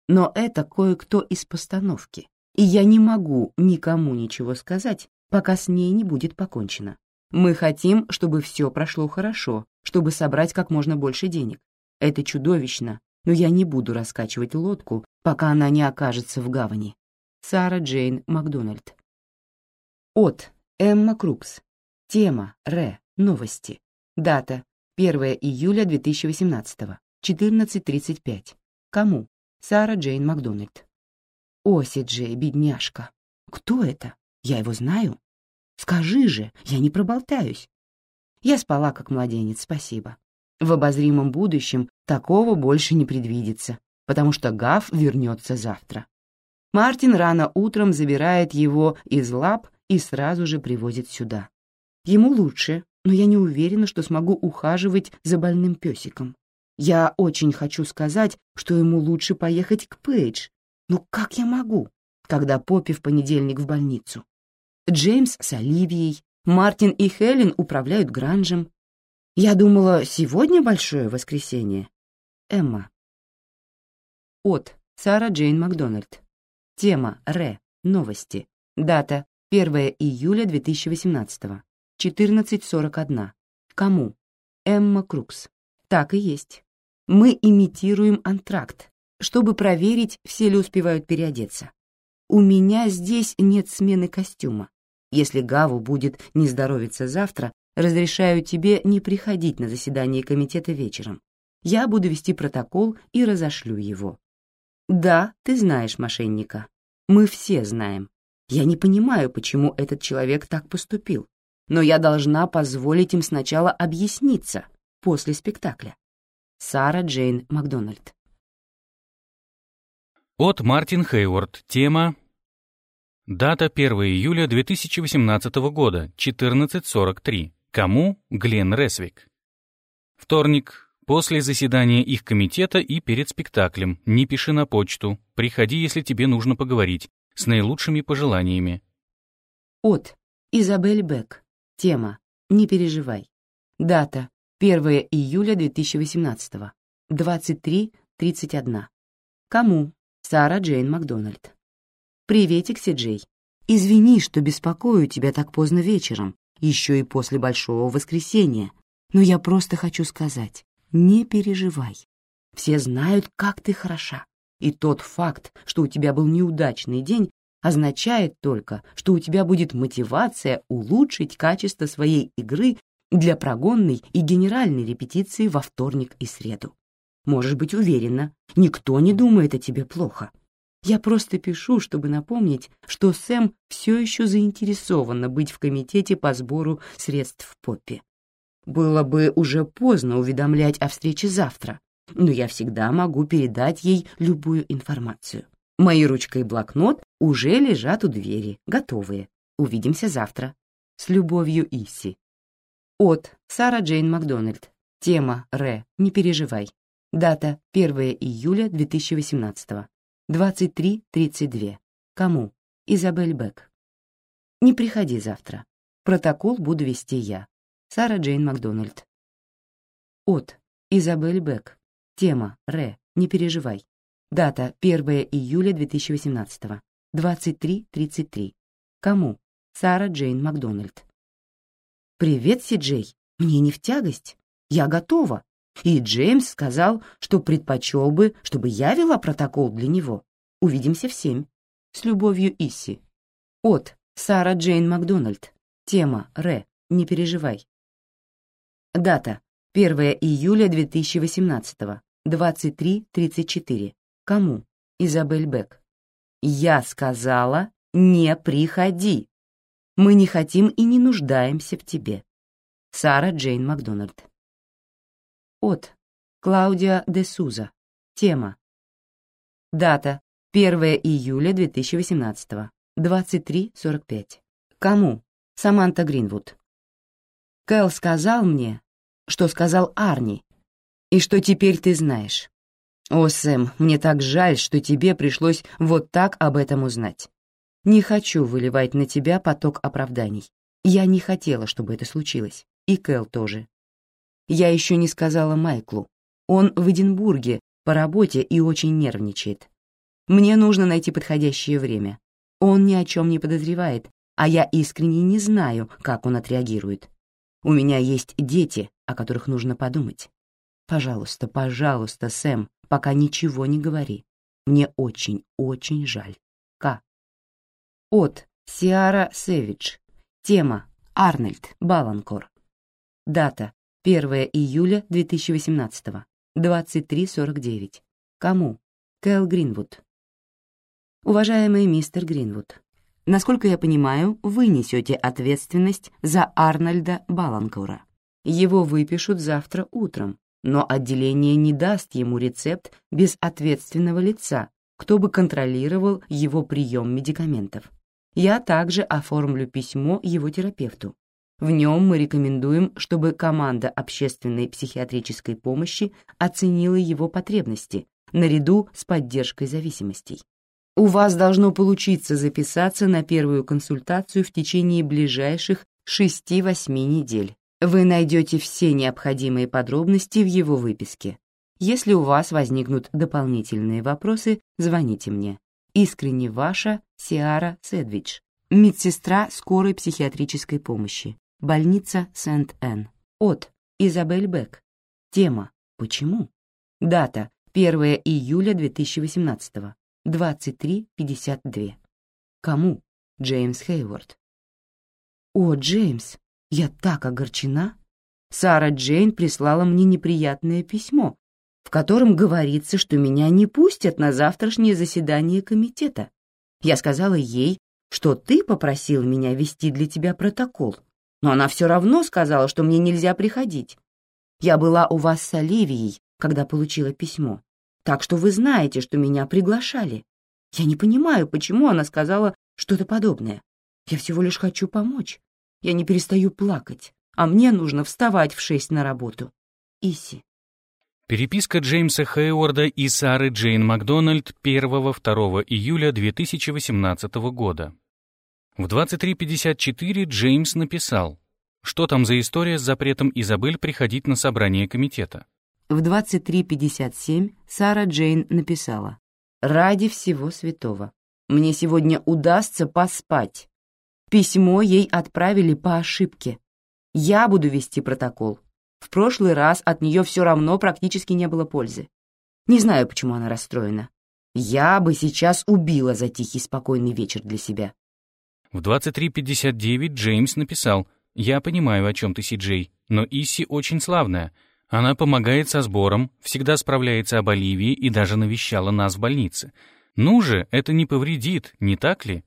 Но это кое-кто из постановки и я не могу никому ничего сказать, пока с ней не будет покончено. Мы хотим, чтобы все прошло хорошо, чтобы собрать как можно больше денег. Это чудовищно, но я не буду раскачивать лодку, пока она не окажется в гавани. Сара Джейн Макдональд. От Эмма Крукс. Тема Р. Новости. Дата 1 июля 2018. 14.35. Кому? Сара Джейн Макдональд. Оси Джей, бедняжка. Кто это? Я его знаю? Скажи же, я не проболтаюсь. Я спала как младенец, спасибо. В обозримом будущем такого больше не предвидится, потому что Гав вернется завтра. Мартин рано утром забирает его из лап и сразу же привозит сюда. Ему лучше, но я не уверена, что смогу ухаживать за больным песиком. Я очень хочу сказать, что ему лучше поехать к Пейдж, ну как я могу, когда Поппи в понедельник в больницу? Джеймс с Оливией, Мартин и Хелен управляют Гранжем. Я думала, сегодня большое воскресенье. Эмма. От Сара Джейн Макдональд. Тема Р. Новости. Дата 1 июля 2018. 14.41. Кому? Эмма Крукс. Так и есть. Мы имитируем антракт, чтобы проверить, все ли успевают переодеться. У меня здесь нет смены костюма. Если Гаву будет не здоровиться завтра, разрешаю тебе не приходить на заседание комитета вечером. Я буду вести протокол и разошлю его. Да, ты знаешь мошенника. Мы все знаем. Я не понимаю, почему этот человек так поступил, но я должна позволить им сначала объясниться после спектакля. Сара Джейн Макдональд от Мартин Хейворд. Тема Дата 1 июля 2018 года, 14.43. Кому? Глен Ресвик. Вторник, После заседания их комитета и перед спектаклем. Не пиши на почту. Приходи, если тебе нужно поговорить. С наилучшими пожеланиями. От. Изабель Бек. Тема. Не переживай. Дата. 1 июля 2018. 23.31. Кому? Сара Джейн Макдональд. Приветик, Си-Джей. Извини, что беспокою тебя так поздно вечером, еще и после Большого воскресенья, но я просто хочу сказать, не переживай. Все знают, как ты хороша. И тот факт, что у тебя был неудачный день, означает только, что у тебя будет мотивация улучшить качество своей игры для прогонной и генеральной репетиции во вторник и среду. Можешь быть уверена, никто не думает о тебе плохо. Я просто пишу, чтобы напомнить, что Сэм все еще заинтересована быть в комитете по сбору средств Поппи. Было бы уже поздно уведомлять о встрече завтра, но я всегда могу передать ей любую информацию. Мои ручка и блокнот уже лежат у двери, готовые. Увидимся завтра. С любовью, Исси. От Сара Джейн Макдональд. Тема Р. Не переживай. Дата 1 июля 2018. 23.32. Кому? Изабель Бек. Не приходи завтра. Протокол буду вести я. Сара Джейн Макдональд. От. Изабель Бек. Тема. Ре. Не переживай. Дата 1 июля 2018. 23.33. Кому? Сара Джейн Макдональд. «Привет, Си-Джей. Мне не в тягость. Я готова. И Джеймс сказал, что предпочел бы, чтобы я вела протокол для него. Увидимся в семь. С любовью, Исси. От Сара Джейн Макдональд. Тема Ре. Не переживай. Дата 1 июля 2018. 23.34. Кому? Изабель Бек. Я сказала, не приходи. Мы не хотим и не нуждаемся в тебе. Сара Джейн Макдональд. От Клаудия де Суза. Тема. Дата 1 июля 2018. 23.45. Кому? Саманта Гринвуд. Кэл сказал мне, что сказал Арни, и что теперь ты знаешь. О, Сэм, мне так жаль, что тебе пришлось вот так об этом узнать. Не хочу выливать на тебя поток оправданий. Я не хотела, чтобы это случилось. И Кэл тоже. Я еще не сказала Майклу. Он в Эдинбурге по работе и очень нервничает. Мне нужно найти подходящее время. Он ни о чем не подозревает, а я искренне не знаю, как он отреагирует. У меня есть дети, о которых нужно подумать. Пожалуйста, пожалуйста, Сэм, пока ничего не говори. Мне очень, очень жаль. К. От Сиара Севич. Тема Арнольд Баланкор. Дата 1 июля 2018. 23.49. Кому? Кэл Гринвуд. Уважаемый мистер Гринвуд, насколько я понимаю, вы несете ответственность за Арнольда Баланкора. Его выпишут завтра утром, но отделение не даст ему рецепт без ответственного лица, кто бы контролировал его прием медикаментов. Я также оформлю письмо его терапевту. В нем мы рекомендуем, чтобы команда общественной психиатрической помощи оценила его потребности наряду с поддержкой зависимостей. У вас должно получиться записаться на первую консультацию в течение ближайших 6-8 недель. Вы найдете все необходимые подробности в его выписке. Если у вас возникнут дополнительные вопросы, звоните мне. Искренне ваша Сиара Седвич, медсестра скорой психиатрической помощи, больница Сент-Энн. От Изабель Бек. Тема «Почему?» Дата 1 июля 2018. 23.52. Кому? Джеймс Хейворд. О, Джеймс, я так огорчена. Сара Джейн прислала мне неприятное письмо, в котором говорится, что меня не пустят на завтрашнее заседание комитета. Я сказала ей, что ты попросил меня вести для тебя протокол, но она все равно сказала, что мне нельзя приходить. Я была у вас с Оливией, когда получила письмо, так что вы знаете, что меня приглашали. Я не понимаю, почему она сказала что-то подобное. Я всего лишь хочу помочь. Я не перестаю плакать, а мне нужно вставать в шесть на работу. Иси. Переписка Джеймса Хейворда и Сары Джейн Макдональд 1-2 июля 2018 года. В 23.54 Джеймс написал, что там за история с запретом Изабель приходить на собрание комитета. В 23.57 Сара Джейн написала, «Ради всего святого, мне сегодня удастся поспать. Письмо ей отправили по ошибке. Я буду вести протокол. В прошлый раз от нее все равно практически не было пользы. Не знаю, почему она расстроена. Я бы сейчас убила за тихий спокойный вечер для себя. В 23.59 Джеймс написал «Я понимаю, о чем ты, Си-Джей, но Иси очень славная. Она помогает со сбором, всегда справляется об Оливии и даже навещала нас в больнице. Ну же, это не повредит, не так ли?»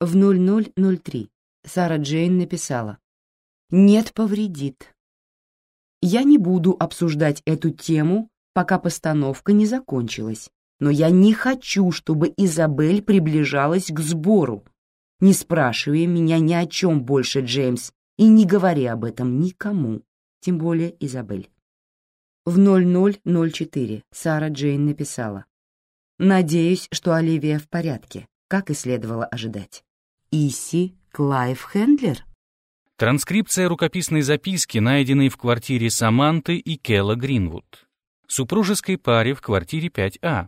В 0003 Сара Джейн написала нет, повредит. Я не буду обсуждать эту тему, пока постановка не закончилась, но я не хочу, чтобы Изабель приближалась к сбору. Не спрашивай меня ни о чем больше, Джеймс, и не говори об этом никому, тем более Изабель. В 0004 Сара Джейн написала. «Надеюсь, что Оливия в порядке, как и следовало ожидать». Иси Клайв Хендлер? Транскрипция рукописной записки, найденной в квартире Саманты и Келла Гринвуд. Супружеской паре в квартире 5А.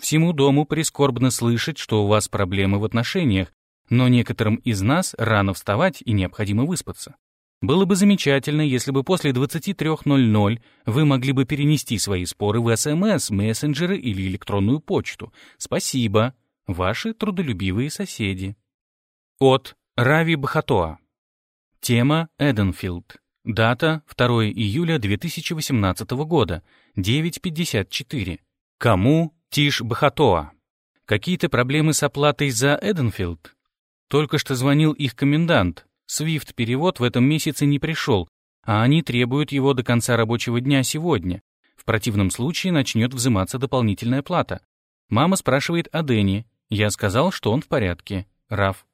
Всему дому прискорбно слышать, что у вас проблемы в отношениях, но некоторым из нас рано вставать и необходимо выспаться. Было бы замечательно, если бы после 23.00 вы могли бы перенести свои споры в СМС, мессенджеры или электронную почту. Спасибо. Ваши трудолюбивые соседи. От Рави Бахатоа. Тема Эденфилд. Дата 2 июля 2018 года, 9.54. Кому Тиш Бахатоа? Какие-то проблемы с оплатой за Эденфилд? Только что звонил их комендант. Свифт-перевод в этом месяце не пришел, а они требуют его до конца рабочего дня сегодня. В противном случае начнет взиматься дополнительная плата. Мама спрашивает о Дэне. Я сказал, что он в порядке. Раф.